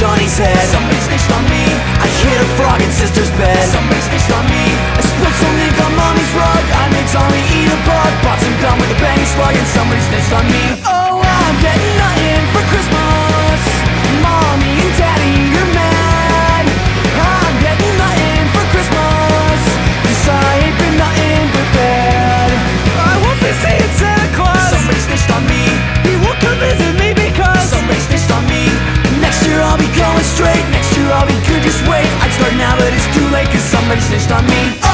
his head. Somebody snitched on me. I hit a frog in sister's bed. Somebody snitched on me. I spilled some ink on mommy's rug. I made Tommy eat a bug. Bought some gum with a bang slug And somebody snitched on me I'd start now but it's too late Cause somebody snitched on me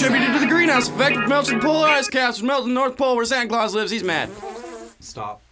contributed to the greenhouse effect, which melts the polar ice caps, which melt the North Pole where Santa Claus lives. He's mad. Stop.